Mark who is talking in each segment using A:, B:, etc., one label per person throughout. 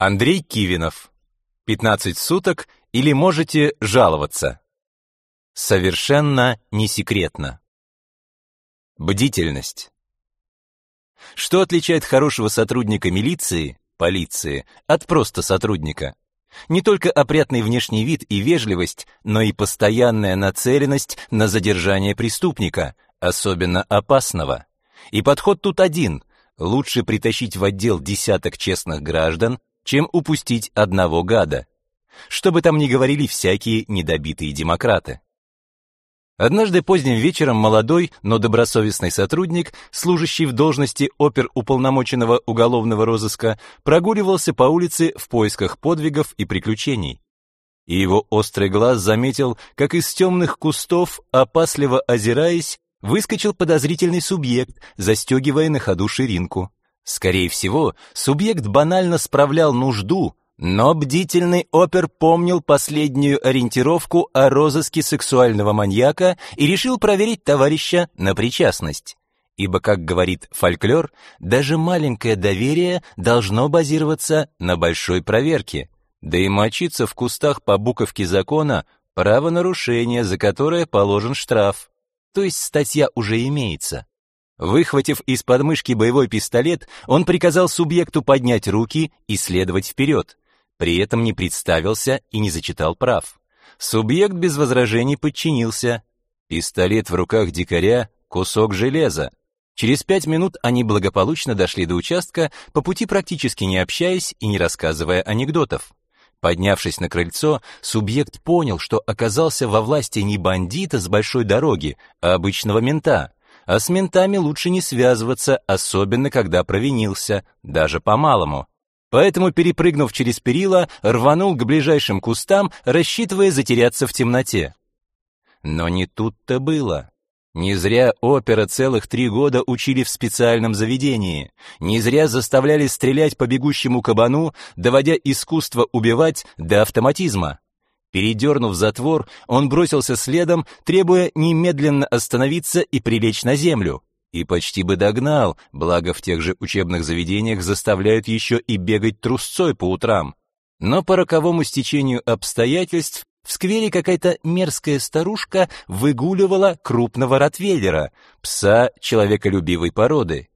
A: Андрей Кивинов. 15 суток или можете жаловаться. Совершенно не секретно. Бдительность. Что отличает хорошего сотрудника милиции, полиции, от просто сотрудника? Не только опрятный внешний вид и вежливость, но и постоянная нацеленность на задержание преступника, особенно опасного. И подход тут один: лучше притащить в отдел десяток честных граждан, чем упустить одного гада. Что бы там ни говорили всякие недобитые демократы. Однажды поздним вечером молодой, но добросовестный сотрудник, служащий в должности оперуполномоченного уголовного розыска, прогуливался по улице в поисках подвигов и приключений. И его острый глаз заметил, как из темных кустов, опасливо озираясь, выскочил подозрительный субъект, застегивая на ходу ширинку. Скорее всего, субъект банально справлял нужду, но бдительный опер помнил последнюю ориентировку о розыске сексуального маньяка и решил проверить товарища на причастность. Ибо, как говорит фольклор, даже маленькое доверие должно базироваться на большой проверке. Да и мочиться в кустах по буковке закона – правонарушение, за которое положен штраф. То есть статья уже имеется. Выхватив из подмышки боевой пистолет, он приказал субъекту поднять руки и следовать вперед. При этом не представился и не зачитал прав. Субъект без возражений подчинился. Пистолет в руках дикаря — кусок железа. Через пять минут они благополучно дошли до участка, по пути практически не общаясь и не рассказывая анекдотов. Поднявшись на крыльцо, субъект понял, что оказался во власти не бандита с большой дороги, а обычного мента — а с ментами лучше не связываться, особенно когда провинился, даже по-малому. Поэтому, перепрыгнув через перила, рванул к ближайшим кустам, рассчитывая затеряться в темноте. Но не тут-то было. Не зря опера целых три года учили в специальном заведении. Не зря заставляли стрелять по бегущему кабану, доводя искусство убивать до автоматизма. Передернув затвор, он бросился следом, требуя немедленно остановиться и прилечь на землю. И почти бы догнал, благо в тех же учебных заведениях заставляют еще и бегать трусцой по утрам. Но по роковому стечению обстоятельств в сквере какая-то мерзкая старушка выгуливала крупного ротвейлера, пса человеколюбивой породы.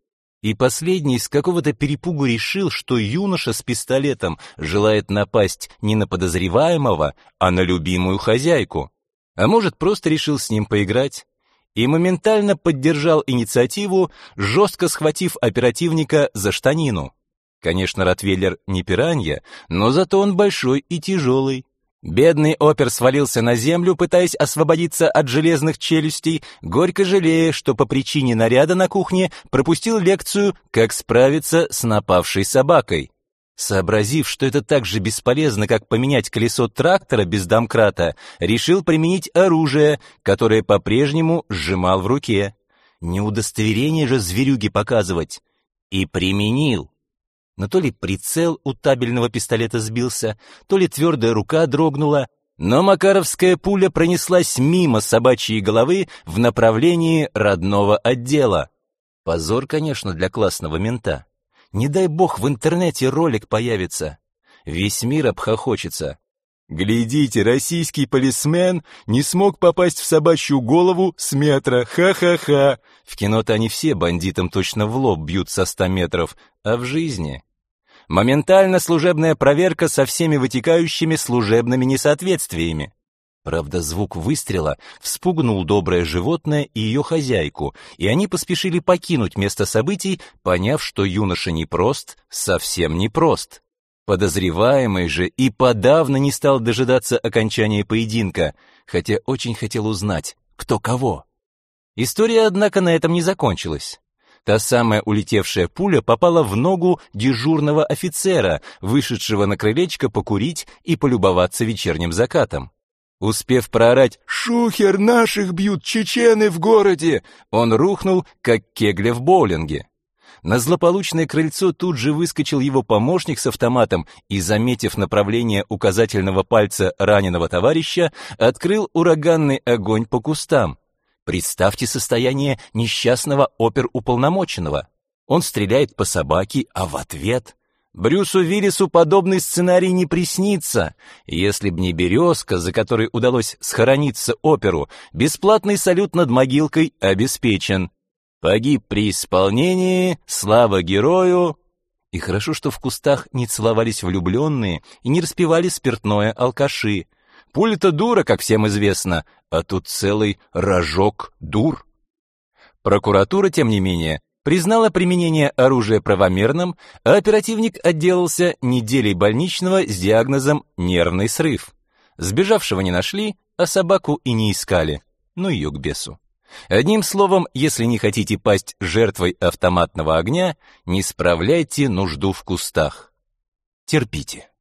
A: И последний с какого-то перепугу решил, что юноша с пистолетом желает напасть не на подозреваемого, а на любимую хозяйку. А может, просто решил с ним поиграть? И моментально поддержал инициативу, жестко схватив оперативника за штанину. Конечно, Ротвейлер не пиранья, но зато он большой и тяжелый. Бедный опер свалился на землю, пытаясь освободиться от железных челюстей, горько жалея, что по причине наряда на кухне пропустил лекцию «Как справиться с напавшей собакой». Сообразив, что это так же бесполезно, как поменять колесо трактора без домкрата, решил применить оружие, которое по-прежнему сжимал в руке. Не удостоверение же зверюги показывать. И применил но то ли прицел у табельного пистолета сбился, то ли твердая рука дрогнула, но макаровская пуля пронеслась мимо собачьей головы в направлении родного отдела. Позор, конечно, для классного мента. Не дай бог в интернете ролик появится. Весь мир обхохочется. Глядите, российский полисмен не смог попасть в собачью голову с метра. Ха-ха-ха. В кино-то они все бандитам точно в лоб бьют со ста метров, а в жизни моментально служебная проверка со всеми вытекающими служебными несоответствиями. Правда, звук выстрела вспугнул доброе животное и ее хозяйку, и они поспешили покинуть место событий, поняв, что юноша непрост, совсем непрост. Подозреваемый же и подавно не стал дожидаться окончания поединка, хотя очень хотел узнать, кто кого. История, однако, на этом не закончилась. Та самая улетевшая пуля попала в ногу дежурного офицера, вышедшего на крылечко покурить и полюбоваться вечерним закатом. Успев проорать «Шухер, наших бьют, чечены в городе!», он рухнул, как кегля в боулинге. На злополучное крыльцо тут же выскочил его помощник с автоматом и, заметив направление указательного пальца раненого товарища, открыл ураганный огонь по кустам. Представьте состояние несчастного оперуполномоченного. Он стреляет по собаке, а в ответ Брюсу Виллису подобный сценарий не приснится. Если б не березка, за которой удалось схорониться оперу, бесплатный салют над могилкой обеспечен. Погиб при исполнении, слава герою. И хорошо, что в кустах не целовались влюбленные и не распивали спиртное алкаши. Пуля-то дура, как всем известно, а тут целый рожок дур. Прокуратура, тем не менее, признала применение оружия правомерным, а оперативник отделался неделей больничного с диагнозом нервный срыв. Сбежавшего не нашли, а собаку и не искали. Ну ее к бесу. Одним словом, если не хотите пасть жертвой автоматного огня, не справляйте нужду в кустах. Терпите.